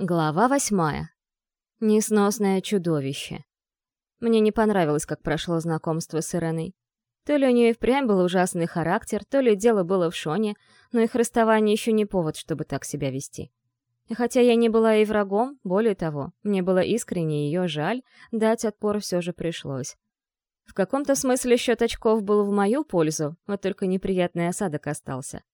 Глава восьмая. Несносное чудовище. Мне не понравилось, как прошло знакомство с Иреной. То ли у нее и впрямь был ужасный характер, то ли дело было в Шоне, но их расставание еще не повод, чтобы так себя вести. И хотя я не была и врагом, более того, мне было искренне ее жаль, дать отпор все же пришлось. В каком-то смысле счет очков был в мою пользу, вот только неприятный осадок остался.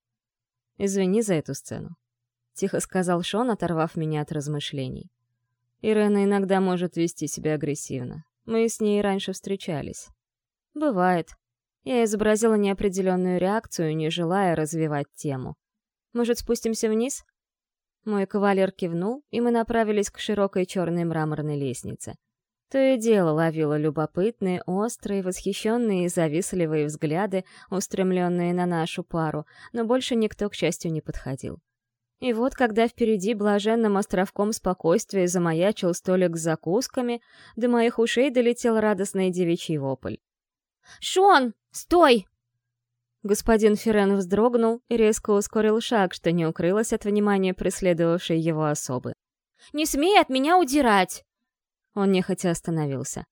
Извини за эту сцену. — тихо сказал Шон, оторвав меня от размышлений. «Ирена иногда может вести себя агрессивно. Мы с ней раньше встречались». «Бывает». Я изобразила неопределенную реакцию, не желая развивать тему. «Может, спустимся вниз?» Мой кавалер кивнул, и мы направились к широкой черной мраморной лестнице. То и дело ловило любопытные, острые, восхищенные и завистливые взгляды, устремленные на нашу пару, но больше никто, к счастью, не подходил. И вот, когда впереди блаженным островком спокойствия замаячил столик с закусками, до моих ушей долетел радостный девичий вопль. «Шон, стой!» Господин Ферен вздрогнул и резко ускорил шаг, что не укрылось от внимания преследовавшей его особы. «Не смей от меня удирать!» Он нехотя остановился.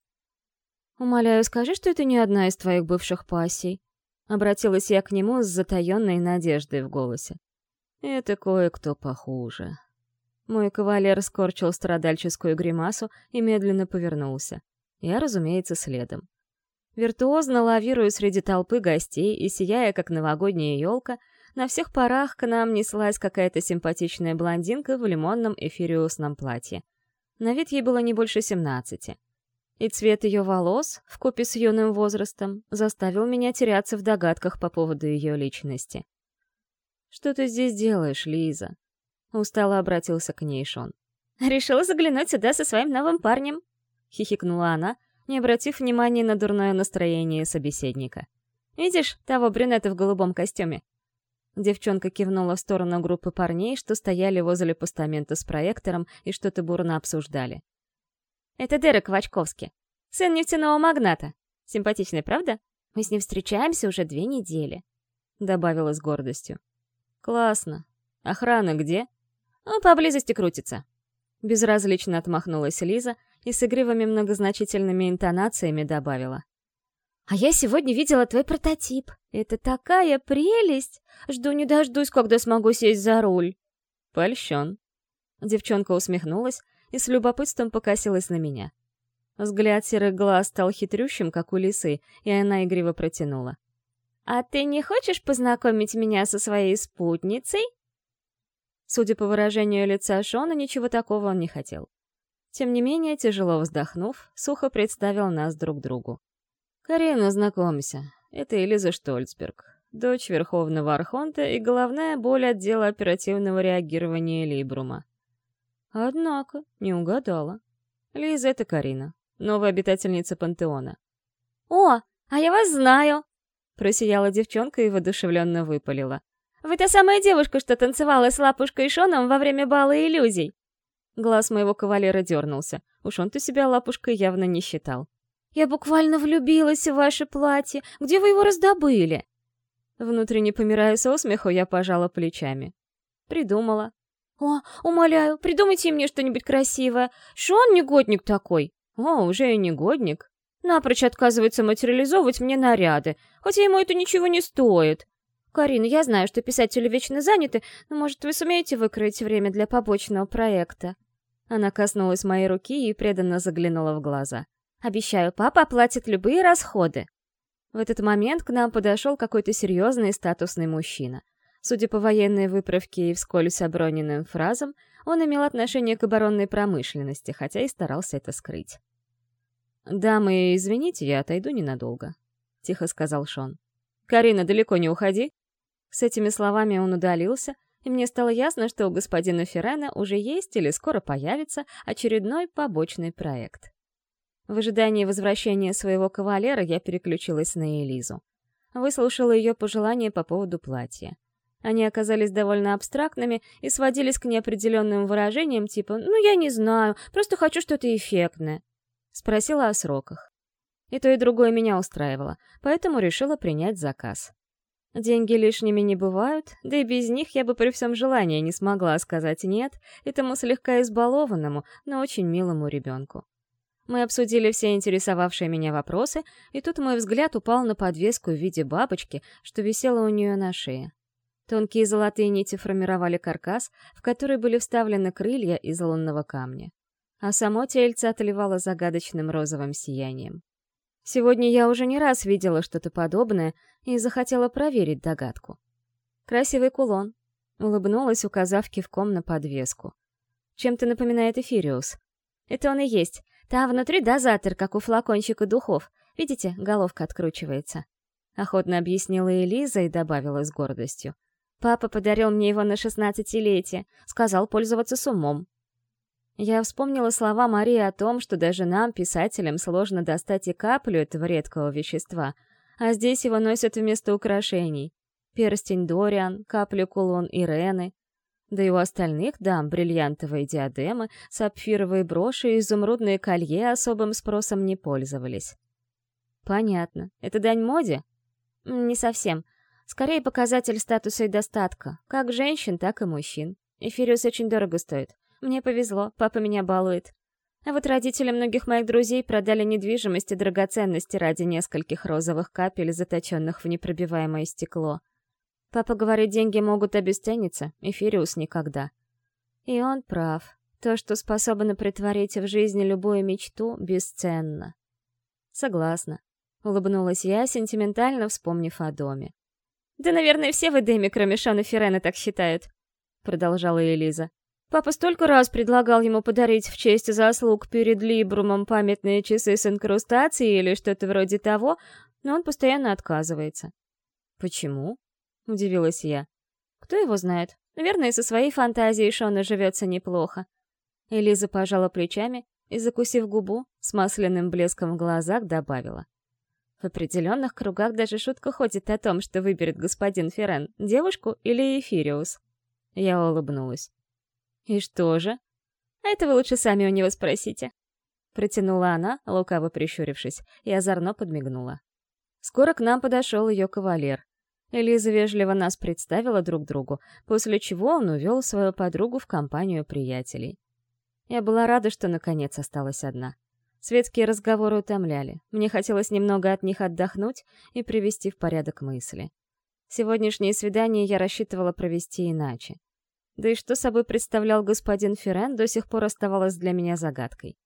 «Умоляю, скажи, что это не одна из твоих бывших пассий». Обратилась я к нему с затаенной надеждой в голосе. Это кое-кто похуже. Мой кавалер скорчил страдальческую гримасу и медленно повернулся. Я, разумеется, следом. Виртуозно лавируя среди толпы гостей и сияя, как новогодняя елка, на всех парах к нам неслась какая-то симпатичная блондинка в лимонном эфириусном платье. На вид ей было не больше семнадцати. И цвет ее волос, вкупе с юным возрастом, заставил меня теряться в догадках по поводу ее личности. «Что ты здесь делаешь, Лиза?» Устало обратился к ней Шон. «Решила заглянуть сюда со своим новым парнем», — хихикнула она, не обратив внимания на дурное настроение собеседника. «Видишь того брюнета в голубом костюме?» Девчонка кивнула в сторону группы парней, что стояли возле постамента с проектором и что-то бурно обсуждали. «Это Дерек Вачковский, сын нефтяного магната. Симпатичный, правда? Мы с ним встречаемся уже две недели», — добавила с гордостью. «Классно. Охрана где?» «Ну, поблизости крутится». Безразлично отмахнулась Лиза и с игривыми многозначительными интонациями добавила. «А я сегодня видела твой прототип. Это такая прелесть! Жду не дождусь, когда смогу сесть за руль». «Польщен». Девчонка усмехнулась и с любопытством покосилась на меня. Взгляд серых глаз стал хитрющим, как у лисы, и она игриво протянула. «А ты не хочешь познакомить меня со своей спутницей?» Судя по выражению лица Шона, ничего такого он не хотел. Тем не менее, тяжело вздохнув, сухо представил нас друг другу. «Карина, знакомься, это Элиза Штольцберг, дочь Верховного Архонта и головная боль отдела оперативного реагирования Либрума». Однако, не угадала. Лиза — это Карина, новая обитательница Пантеона. «О, а я вас знаю!» Просияла девчонка и воодушевленно выпалила. «Вы та самая девушка, что танцевала с Лапушкой Шоном во время бала иллюзий!» Глаз моего кавалера дернулся. Уж он-то себя Лапушкой явно не считал. «Я буквально влюбилась в ваше платье. Где вы его раздобыли?» Внутренне помирая со смеху, я пожала плечами. Придумала. «О, умоляю, придумайте мне что-нибудь красивое. Шон негодник такой». «О, уже и негодник. Напрочь отказывается материализовывать мне наряды, хотя ему это ничего не стоит. Карина, я знаю, что писатели вечно заняты, но, может, вы сумеете выкроить время для побочного проекта?» Она коснулась моей руки и преданно заглянула в глаза. «Обещаю, папа оплатит любые расходы». В этот момент к нам подошел какой-то серьезный статусный мужчина. Судя по военной выправке и вскользь оброненным фразам, он имел отношение к оборонной промышленности, хотя и старался это скрыть. «Дамы, извините, я отойду ненадолго», — тихо сказал Шон. «Карина, далеко не уходи». С этими словами он удалился, и мне стало ясно, что у господина Феррена уже есть или скоро появится очередной побочный проект. В ожидании возвращения своего кавалера я переключилась на Элизу. Выслушала ее пожелания по поводу платья. Они оказались довольно абстрактными и сводились к неопределенным выражениям типа «ну, я не знаю, просто хочу что-то эффектное». Спросила о сроках. И то, и другое меня устраивало, поэтому решила принять заказ. Деньги лишними не бывают, да и без них я бы при всем желании не смогла сказать «нет» этому слегка избалованному, но очень милому ребенку. Мы обсудили все интересовавшие меня вопросы, и тут мой взгляд упал на подвеску в виде бабочки, что висела у нее на шее. Тонкие золотые нити формировали каркас, в который были вставлены крылья из лунного камня. А само тельце отливало загадочным розовым сиянием. Сегодня я уже не раз видела что-то подобное и захотела проверить догадку. Красивый кулон. Улыбнулась, указав кивком на подвеску. Чем-то напоминает Эфириус. Это он и есть. Там внутри дозатор, как у флакончика духов. Видите, головка откручивается. Охотно объяснила Элиза и добавила с гордостью. Папа подарил мне его на шестнадцатилетие, сказал пользоваться с умом. Я вспомнила слова Марии о том, что даже нам, писателям, сложно достать и каплю этого редкого вещества, а здесь его носят вместо украшений. Перстень Дориан, каплю кулон Ирены. Да и у остальных дам бриллиантовые диадемы, сапфировые броши и изумрудные колье особым спросом не пользовались. Понятно. Это дань моде? Не совсем. Скорее показатель статуса и достатка, как женщин, так и мужчин. Эфириус очень дорого стоит. Мне повезло, папа меня балует. А вот родители многих моих друзей продали недвижимость и драгоценности ради нескольких розовых капель, заточенных в непробиваемое стекло. Папа говорит, деньги могут обесцениться, Эфириус никогда. И он прав. То, что способно притворить в жизни любую мечту, бесценно. Согласна. Улыбнулась я, сентиментально вспомнив о доме. «Да, наверное, все в Эдеме, кроме Шона Ферена, так считают», — продолжала Элиза. Папа столько раз предлагал ему подарить в честь заслуг перед Либрумом памятные часы с инкрустацией или что-то вроде того, но он постоянно отказывается. «Почему?» — удивилась я. «Кто его знает? Наверное, со своей фантазией Шона живется неплохо». Элиза пожала плечами и, закусив губу, с масляным блеском в глазах добавила. В определенных кругах даже шутка ходит о том, что выберет господин Ферен, девушку или Эфириус. Я улыбнулась. «И что же?» «А это вы лучше сами у него спросите». Протянула она, лукаво прищурившись, и озорно подмигнула. Скоро к нам подошел ее кавалер. Элиза вежливо нас представила друг другу, после чего он увел свою подругу в компанию приятелей. Я была рада, что наконец осталась одна. Светские разговоры утомляли. Мне хотелось немного от них отдохнуть и привести в порядок мысли. Сегодняшнее свидание я рассчитывала провести иначе. Да и что собой представлял господин Ферен, до сих пор оставалось для меня загадкой.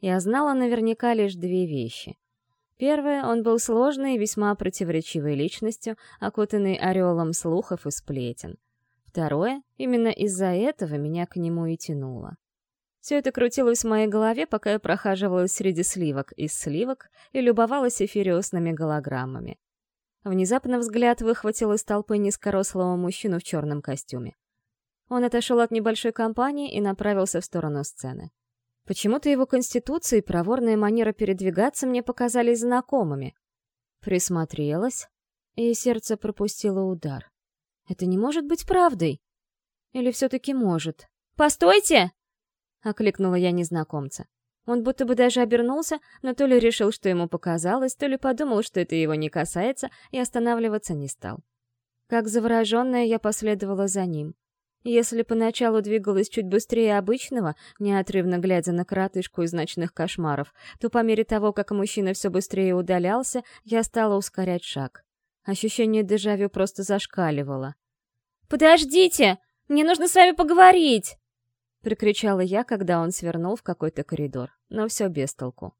Я знала наверняка лишь две вещи. Первое, он был сложной и весьма противоречивой личностью, окутанной ореолом слухов и сплетен. Второе, именно из-за этого меня к нему и тянуло. Все это крутилось в моей голове, пока я прохаживалась среди сливок из сливок и любовалась эфириосными голограммами. Внезапно взгляд выхватил из толпы низкорослого мужчину в черном костюме. Он отошел от небольшой компании и направился в сторону сцены. Почему-то его конституция и проворная манера передвигаться мне показались знакомыми. Присмотрелась, и сердце пропустило удар. Это не может быть правдой. Или все-таки может? «Постойте!» — окликнула я незнакомца. Он будто бы даже обернулся, но то ли решил, что ему показалось, то ли подумал, что это его не касается, и останавливаться не стал. Как завороженная, я последовала за ним. Если поначалу двигалась чуть быстрее обычного, неотрывно глядя на коротышку из ночных кошмаров, то по мере того, как мужчина все быстрее удалялся, я стала ускорять шаг. Ощущение дежавю просто зашкаливало. «Подождите! Мне нужно с вами поговорить!» Прикричала я, когда он свернул в какой-то коридор, но все без толку.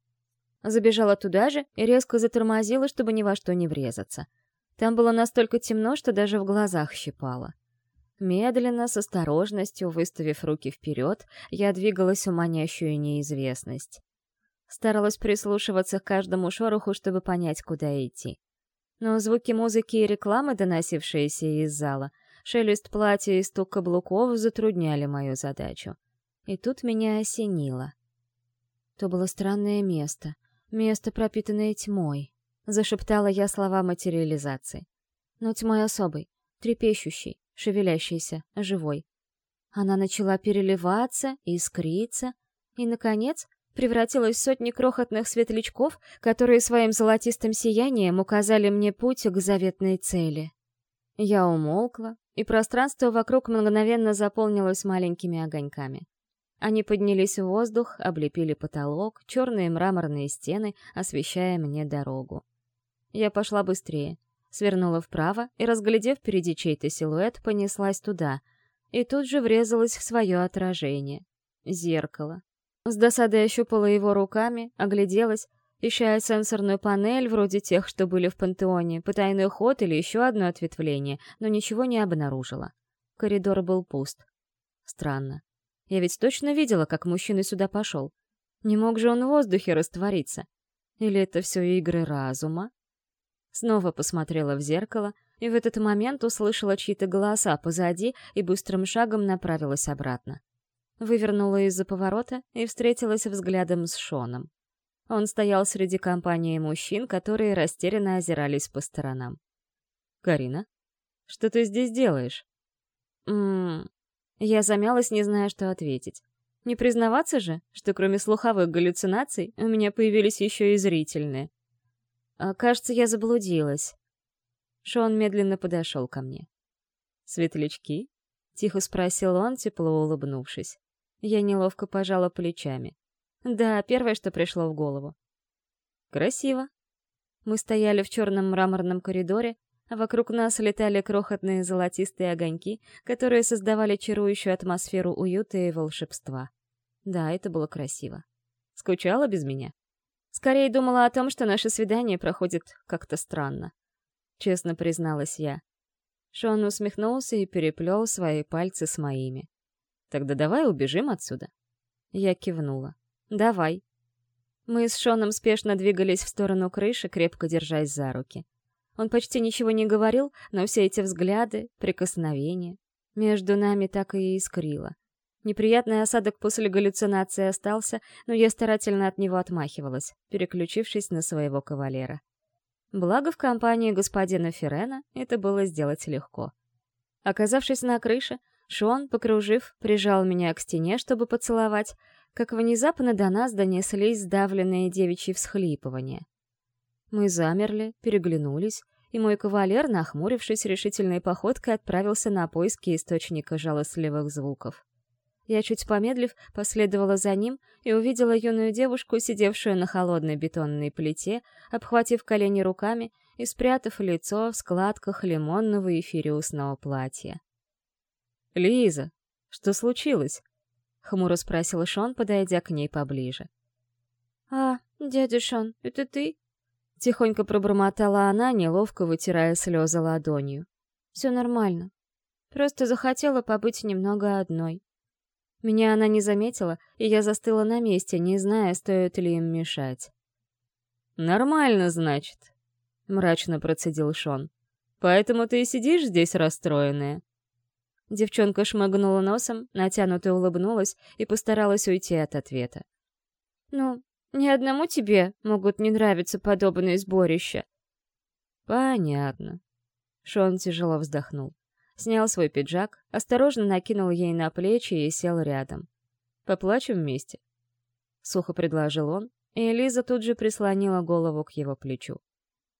Забежала туда же и резко затормозила, чтобы ни во что не врезаться. Там было настолько темно, что даже в глазах щипало. Медленно, с осторожностью, выставив руки вперед, я двигалась в манящую неизвестность. Старалась прислушиваться к каждому шороху, чтобы понять, куда идти. Но звуки музыки и рекламы, доносившиеся из зала, шелест платья и стук каблуков затрудняли мою задачу. И тут меня осенило. То было странное место, место, пропитанное тьмой. Зашептала я слова материализации. Но тьмой особой, трепещущей, шевелящейся, живой. Она начала переливаться, искриться и, наконец, превратилась в сотни крохотных светлячков, которые своим золотистым сиянием указали мне путь к заветной цели. Я умолкла, и пространство вокруг мгновенно заполнилось маленькими огоньками. Они поднялись в воздух, облепили потолок, черные мраморные стены, освещая мне дорогу. Я пошла быстрее, свернула вправо и, разглядев впереди чей-то силуэт, понеслась туда, и тут же врезалась в свое отражение. Зеркало. С досадой ощупала его руками, огляделась, ища сенсорную панель, вроде тех, что были в пантеоне, потайной ход или еще одно ответвление, но ничего не обнаружила. Коридор был пуст. Странно. Я ведь точно видела, как мужчина сюда пошел. Не мог же он в воздухе раствориться. Или это все игры разума? Снова посмотрела в зеркало, и в этот момент услышала чьи-то голоса позади и быстрым шагом направилась обратно. Вывернула из-за поворота и встретилась взглядом с Шоном. Он стоял среди компании мужчин, которые растерянно озирались по сторонам. «Карина, что ты здесь делаешь?» «Ммм, я замялась, не зная, что ответить. Не признаваться же, что кроме слуховых галлюцинаций у меня появились еще и зрительные. А, кажется, я заблудилась. Шон медленно подошел ко мне. «Светлячки?» — тихо спросил он, тепло улыбнувшись. Я неловко пожала плечами. Да, первое, что пришло в голову. «Красиво». Мы стояли в черном мраморном коридоре, а вокруг нас летали крохотные золотистые огоньки, которые создавали чарующую атмосферу уюта и волшебства. Да, это было красиво. Скучала без меня? Скорее думала о том, что наше свидание проходит как-то странно. Честно призналась я. Шон усмехнулся и переплел свои пальцы с моими. «Тогда давай убежим отсюда». Я кивнула. «Давай». Мы с Шоном спешно двигались в сторону крыши, крепко держась за руки. Он почти ничего не говорил, но все эти взгляды, прикосновения... Между нами так и искрило. Неприятный осадок после галлюцинации остался, но я старательно от него отмахивалась, переключившись на своего кавалера. Благо, в компании господина Ферена это было сделать легко. Оказавшись на крыше, Шон, покружив, прижал меня к стене, чтобы поцеловать, как внезапно до нас донеслись сдавленные девичьи всхлипывания. Мы замерли, переглянулись, и мой кавалер, нахмурившись решительной походкой, отправился на поиски источника жалостливых звуков. Я, чуть помедлив, последовала за ним и увидела юную девушку, сидевшую на холодной бетонной плите, обхватив колени руками и спрятав лицо в складках лимонного эфириусного платья. «Лиза, что случилось?» — хмуро спросил Шон, подойдя к ней поближе. «А, дядя Шон, это ты?» Тихонько пробормотала она, неловко вытирая слезы ладонью. «Все нормально. Просто захотела побыть немного одной». Меня она не заметила, и я застыла на месте, не зная, стоит ли им мешать. «Нормально, значит», — мрачно процедил Шон. «Поэтому ты и сидишь здесь расстроенная?» Девчонка шмыгнула носом, натянуто улыбнулась и постаралась уйти от ответа. «Ну, ни одному тебе могут не нравиться подобные сборища. Понятно. Шон тяжело вздохнул. Снял свой пиджак, осторожно накинул ей на плечи и сел рядом. Поплачем вместе. Сухо предложил он, и Элиза тут же прислонила голову к его плечу.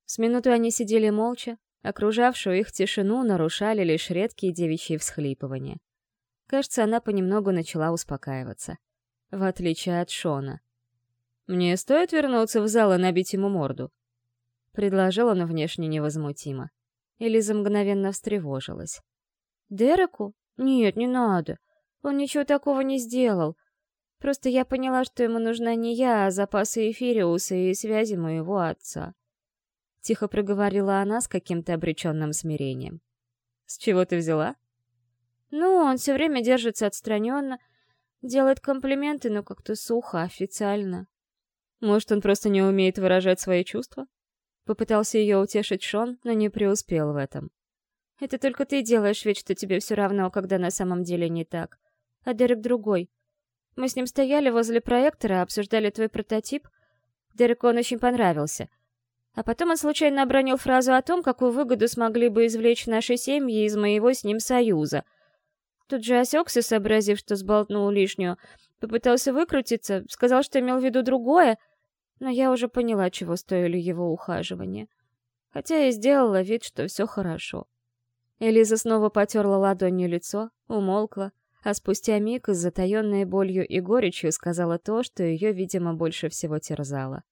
С минуту они сидели молча, окружавшую их тишину нарушали лишь редкие девичьи всхлипывания. Кажется, она понемногу начала успокаиваться. В отличие от Шона. «Мне стоит вернуться в зал и набить ему морду?» Предложил он внешне невозмутимо. Элиза мгновенно встревожилась. «Дереку? Нет, не надо. Он ничего такого не сделал. Просто я поняла, что ему нужна не я, а запасы Эфириуса и связи моего отца». Тихо проговорила она с каким-то обреченным смирением. «С чего ты взяла?» «Ну, он все время держится отстраненно, делает комплименты, но как-то сухо, официально. Может, он просто не умеет выражать свои чувства? Попытался ее утешить Шон, но не преуспел в этом. Это только ты делаешь вид, что тебе все равно, когда на самом деле не так. А Дерек другой. Мы с ним стояли возле проектора, обсуждали твой прототип. Дереку он очень понравился. А потом он случайно обронил фразу о том, какую выгоду смогли бы извлечь наши семьи из моего с ним союза. Тут же осекся, сообразив, что сболтнул лишнюю, Попытался выкрутиться, сказал, что имел в виду другое, но я уже поняла, чего стоили его ухаживания. Хотя и сделала вид, что все хорошо. Элиза снова потерла ладонью лицо, умолкла, а спустя миг с затаенной болью и горечью сказала то, что ее, видимо, больше всего терзало.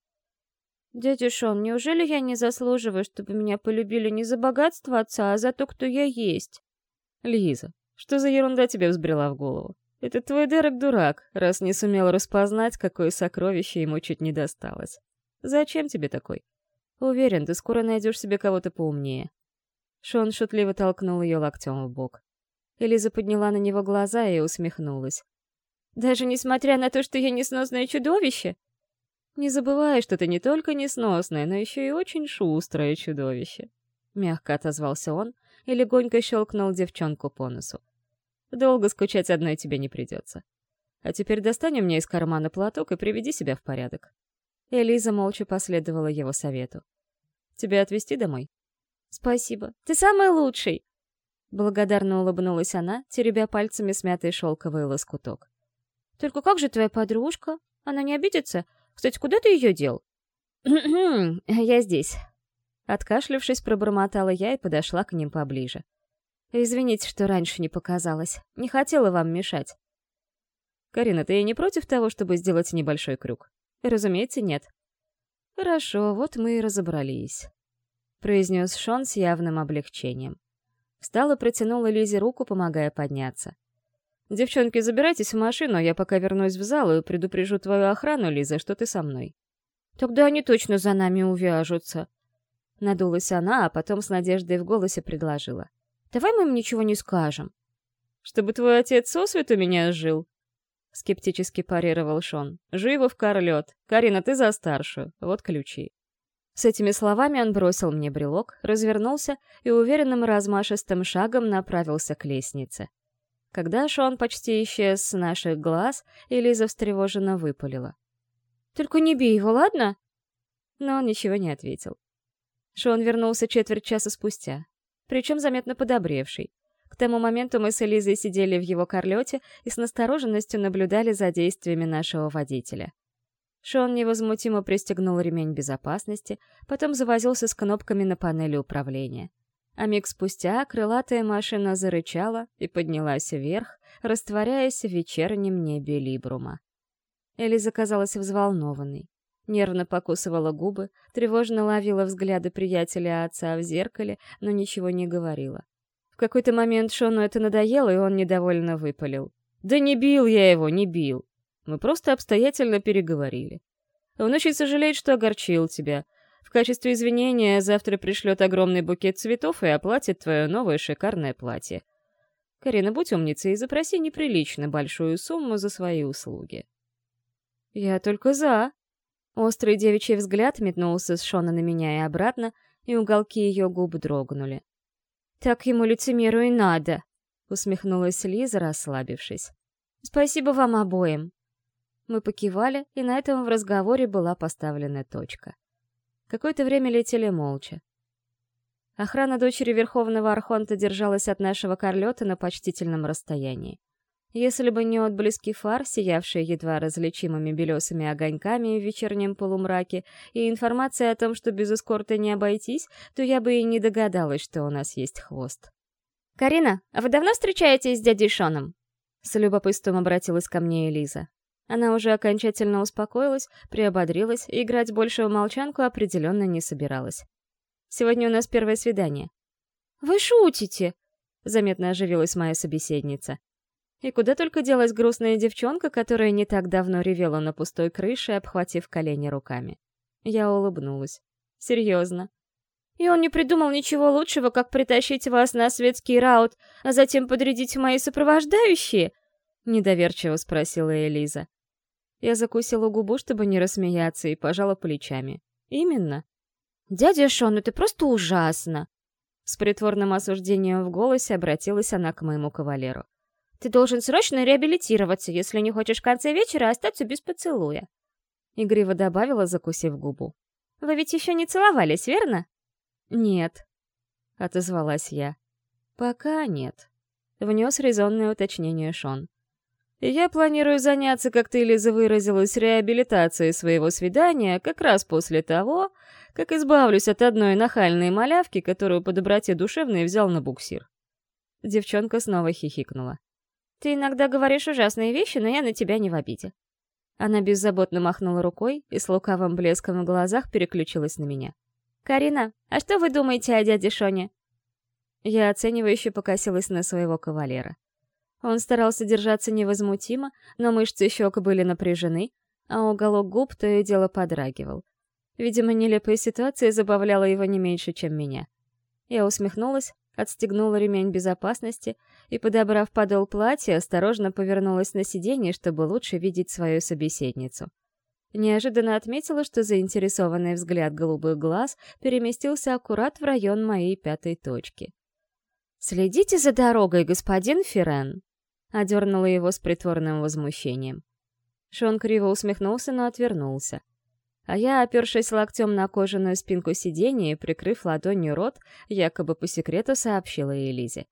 «Дядя Шон, неужели я не заслуживаю, чтобы меня полюбили не за богатство отца, а за то, кто я есть?» «Лиза, что за ерунда тебе взбрела в голову? Это твой Дерек дурак, раз не сумел распознать, какое сокровище ему чуть не досталось. Зачем тебе такой? Уверен, ты скоро найдешь себе кого-то поумнее». Шон шутливо толкнул ее локтем в бок. Элиза подняла на него глаза и усмехнулась. «Даже несмотря на то, что я несносное чудовище?» «Не забывай, что ты не только несносное, но еще и очень шустрое чудовище», — мягко отозвался он и легонько щелкнул девчонку по носу. «Долго скучать одной тебе не придется. А теперь достань у меня из кармана платок и приведи себя в порядок». Элиза молча последовала его совету. «Тебя отвезти домой?» «Спасибо. Ты самый лучший!» Благодарно улыбнулась она, теребя пальцами смятый шелковый лоскуток. «Только как же твоя подружка? Она не обидится? Кстати, куда ты ее дел?» «Я здесь». Откашлившись, пробормотала я и подошла к ним поближе. «Извините, что раньше не показалось. Не хотела вам мешать». «Карина, ты не против того, чтобы сделать небольшой крюк?» «Разумеется, нет». «Хорошо, вот мы и разобрались», — произнес Шон с явным облегчением. Встал и протянул Лизе руку, помогая подняться. «Девчонки, забирайтесь в машину, я пока вернусь в зал и предупрежу твою охрану, Лиза, что ты со мной». «Тогда они точно за нами увяжутся». Надулась она, а потом с надеждой в голосе предложила. «Давай мы им ничего не скажем». «Чтобы твой отец сосвету меня жил?» Скептически парировал Шон. «Живо в корлет. Карина, ты за старшую. Вот ключи». С этими словами он бросил мне брелок, развернулся и уверенным размашистым шагом направился к лестнице. Когда Шон почти исчез с наших глаз, Элиза встревоженно выпалила. «Только не бей его, ладно?» Но он ничего не ответил. Шон вернулся четверть часа спустя, причем заметно подобревший. К тому моменту мы с Элизой сидели в его корлете и с настороженностью наблюдали за действиями нашего водителя. Шон невозмутимо пристегнул ремень безопасности, потом завозился с кнопками на панели управления. А миг спустя крылатая машина зарычала и поднялась вверх, растворяясь в вечернем небе Либрума. Элиза казалась взволнованной. Нервно покусывала губы, тревожно ловила взгляды приятеля отца в зеркале, но ничего не говорила. В какой-то момент Шону это надоело, и он недовольно выпалил. «Да не бил я его, не бил. Мы просто обстоятельно переговорили. Он очень сожалеет, что огорчил тебя. В качестве извинения завтра пришлет огромный букет цветов и оплатит твое новое шикарное платье. Карина, будь умницей и запроси неприлично большую сумму за свои услуги. Я только за. Острый девичий взгляд метнулся с Шона на меня и обратно, и уголки ее губ дрогнули. «Так ему лицемеру и надо», — усмехнулась Лиза, расслабившись. «Спасибо вам обоим. Мы покивали, и на этом в разговоре была поставлена точка. Какое-то время летели молча. Охрана дочери Верховного Архонта держалась от нашего корлета на почтительном расстоянии. Если бы не отблески фар, сиявшие едва различимыми белесыми огоньками в вечернем полумраке, и информация о том, что без эскорта не обойтись, то я бы и не догадалась, что у нас есть хвост. «Карина, а вы давно встречаетесь с дядей Шоном?» С любопытством обратилась ко мне Элиза. Она уже окончательно успокоилась, приободрилась и играть больше в молчанку определенно не собиралась. «Сегодня у нас первое свидание». «Вы шутите?» — заметно оживилась моя собеседница. И куда только делась грустная девчонка, которая не так давно ревела на пустой крыше, обхватив колени руками. Я улыбнулась. «Серьезно?» И он не придумал ничего лучшего, как притащить вас на светский раут, а затем подрядить мои сопровождающие?» — недоверчиво спросила Элиза. Я закусила губу, чтобы не рассмеяться, и пожала плечами. «Именно». «Дядя Шон, это просто ужасно!» С притворным осуждением в голосе обратилась она к моему кавалеру. «Ты должен срочно реабилитироваться, если не хочешь в конце вечера остаться без поцелуя». Игриво добавила, закусив губу. «Вы ведь еще не целовались, верно?» «Нет», — отозвалась я. «Пока нет», — внес резонное уточнение Шон. Я планирую заняться, как ты, Лиза, выразилась, реабилитацией своего свидания как раз после того, как избавлюсь от одной нахальной малявки, которую по доброте душевной взял на буксир. Девчонка снова хихикнула. «Ты иногда говоришь ужасные вещи, но я на тебя не в обиде». Она беззаботно махнула рукой и с лукавым блеском в глазах переключилась на меня. «Карина, а что вы думаете о дяде Шоне?» Я оценивающе покосилась на своего кавалера. Он старался держаться невозмутимо, но мышцы щек были напряжены, а уголок губ то и дело подрагивал. Видимо, нелепая ситуация забавляла его не меньше, чем меня. Я усмехнулась, отстегнула ремень безопасности и, подобрав подол платья, осторожно повернулась на сиденье, чтобы лучше видеть свою собеседницу. Неожиданно отметила, что заинтересованный взгляд голубых глаз переместился аккурат в район моей пятой точки. «Следите за дорогой, господин Ферен!» — одернула его с притворным возмущением. Шон криво усмехнулся, но отвернулся. А я, опершись локтем на кожаную спинку сиденья и прикрыв ладонью рот, якобы по секрету сообщила Элизе.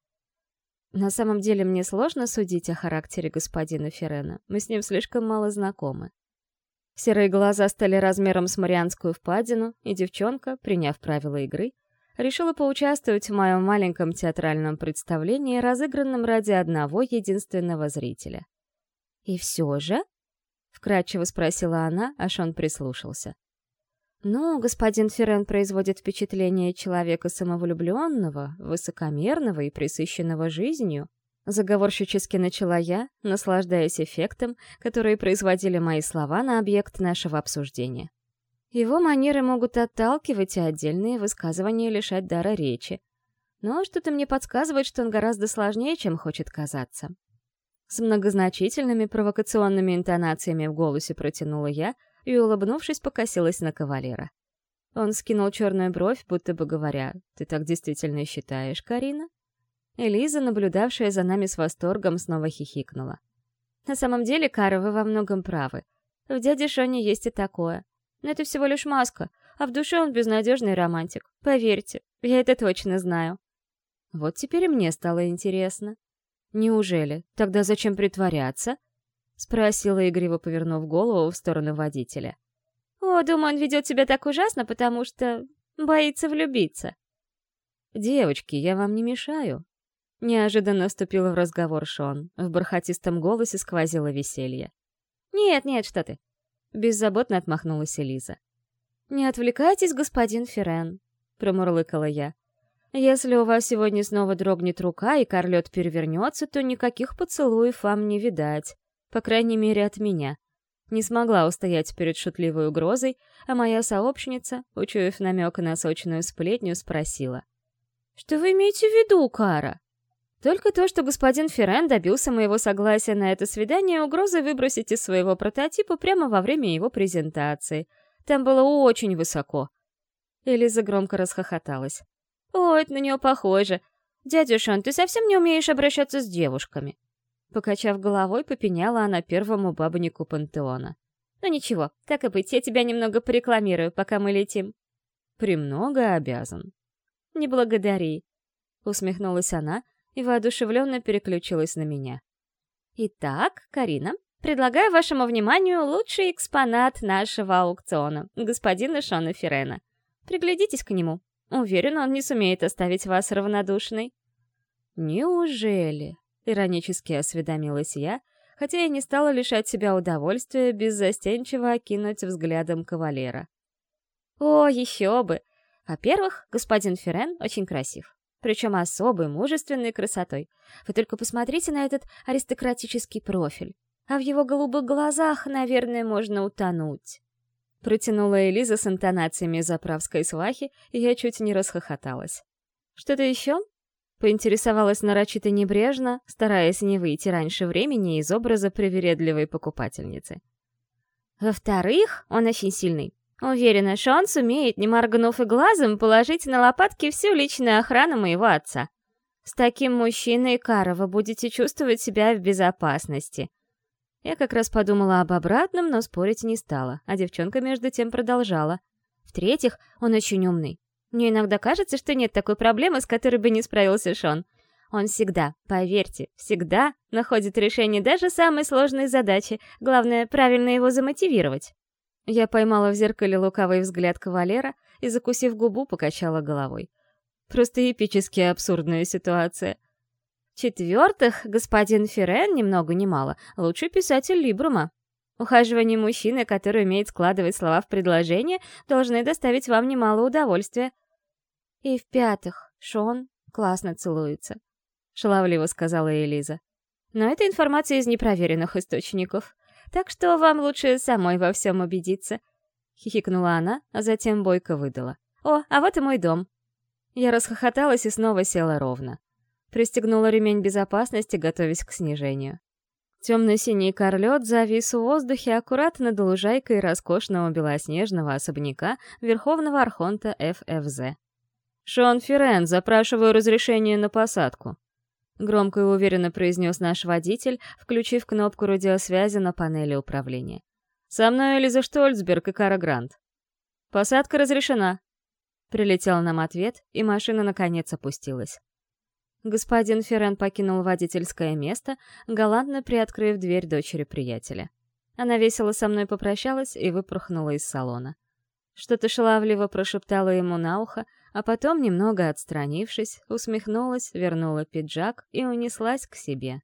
На самом деле мне сложно судить о характере господина Ферена, мы с ним слишком мало знакомы. Серые глаза стали размером с Марианскую впадину, и девчонка, приняв правила игры, решила поучаствовать в моем маленьком театральном представлении, разыгранном ради одного единственного зрителя. «И все же?» — вкратчиво спросила она, аж он прислушался. «Ну, господин Ферен производит впечатление человека самовлюбленного, высокомерного и присыщенного жизнью», Заговорщически начала я, наслаждаясь эффектом, который производили мои слова на объект нашего обсуждения. Его манеры могут отталкивать, а отдельные высказывания лишать дара речи. Но что-то мне подсказывает, что он гораздо сложнее, чем хочет казаться. С многозначительными провокационными интонациями в голосе протянула я и, улыбнувшись, покосилась на кавалера. Он скинул черную бровь, будто бы говоря, «Ты так действительно считаешь, Карина?» Элиза, наблюдавшая за нами с восторгом, снова хихикнула. «На самом деле, Кара, вы во многом правы. В дяде Шоне есть и такое. Но это всего лишь маска, а в душе он безнадежный романтик. Поверьте, я это точно знаю. Вот теперь мне стало интересно. Неужели? Тогда зачем притворяться? Спросила игриво, повернув голову в сторону водителя. О, думаю, он ведет себя так ужасно, потому что боится влюбиться. Девочки, я вам не мешаю. Неожиданно вступил в разговор Шон. В бархатистом голосе сквозило веселье. «Нет, нет, что ты. Беззаботно отмахнулась Элиза. «Не отвлекайтесь, господин Ферен», — промурлыкала я. «Если у вас сегодня снова дрогнет рука и корлет перевернется, то никаких поцелуев вам не видать. По крайней мере, от меня». Не смогла устоять перед шутливой угрозой, а моя сообщница, учуяв намек на сочную сплетню, спросила. «Что вы имеете в виду, Кара?» Только то, что господин Феррен добился моего согласия на это свидание, угрозой выбросить из своего прототипа прямо во время его презентации. Там было очень высоко. Элиза громко расхохоталась. «О, это на нее похоже. Дядя Шон, ты совсем не умеешь обращаться с девушками». Покачав головой, попеняла она первому бабнику пантеона. «Ну ничего, так и быть, я тебя немного порекламирую, пока мы летим». «Премного обязан». «Не благодари», — усмехнулась она, и воодушевленно переключилась на меня. «Итак, Карина, предлагаю вашему вниманию лучший экспонат нашего аукциона, господина Шона Ферена. Приглядитесь к нему. Уверен, он не сумеет оставить вас равнодушной». «Неужели?» — иронически осведомилась я, хотя я не стала лишать себя удовольствия беззастенчиво окинуть взглядом кавалера. «О, еще бы! Во-первых, господин Ферен очень красив причем особой, мужественной красотой. Вы только посмотрите на этот аристократический профиль. А в его голубых глазах, наверное, можно утонуть. Протянула Элиза с интонациями заправской свахи, и я чуть не расхохоталась. «Что-то еще?» Поинтересовалась нарочито небрежно, стараясь не выйти раньше времени из образа привередливой покупательницы. «Во-вторых, он очень сильный. Уверена, что он сумеет, не моргнув и глазом, положить на лопатки всю личную охрану моего отца. С таким мужчиной, Кара, вы будете чувствовать себя в безопасности. Я как раз подумала об обратном, но спорить не стала, а девчонка между тем продолжала. В-третьих, он очень умный. Мне иногда кажется, что нет такой проблемы, с которой бы не справился Шон. Он всегда, поверьте, всегда находит решение даже самой сложной задачи. Главное, правильно его замотивировать. Я поймала в зеркале лукавый взгляд кавалера и, закусив губу, покачала головой. Просто эпически абсурдная ситуация. В-четвертых, господин Ферен, ни много ни мало, лучший писатель Либрума. Ухаживание мужчины, который умеет складывать слова в предложение, должны доставить вам немало удовольствия. И в-пятых, Шон классно целуется, — шаловливо сказала Элиза. Но это информация из непроверенных источников, так что вам лучше самой во всем убедиться. Хихикнула она, а затем бойко выдала. «О, а вот и мой дом». Я расхохоталась и снова села ровно. Пристегнула ремень безопасности, готовясь к снижению. Темно-синий корлет завис в воздухе аккуратно над лужайкой роскошного белоснежного особняка Верховного Архонта ФФЗ. «Шон Ферен, запрашиваю разрешение на посадку», — громко и уверенно произнес наш водитель, включив кнопку радиосвязи на панели управления. «Со мной Элиза Штольцберг и Кара Грант». «Посадка разрешена», — прилетел нам ответ, и машина наконец опустилась. Господин Феррен покинул водительское место, галантно приоткрыв дверь дочери приятеля. Она весело со мной попрощалась и выпорхнула из салона. Что-то шаловливо прошептала ему на ухо, а потом, немного отстранившись, усмехнулась, вернула пиджак и унеслась к себе.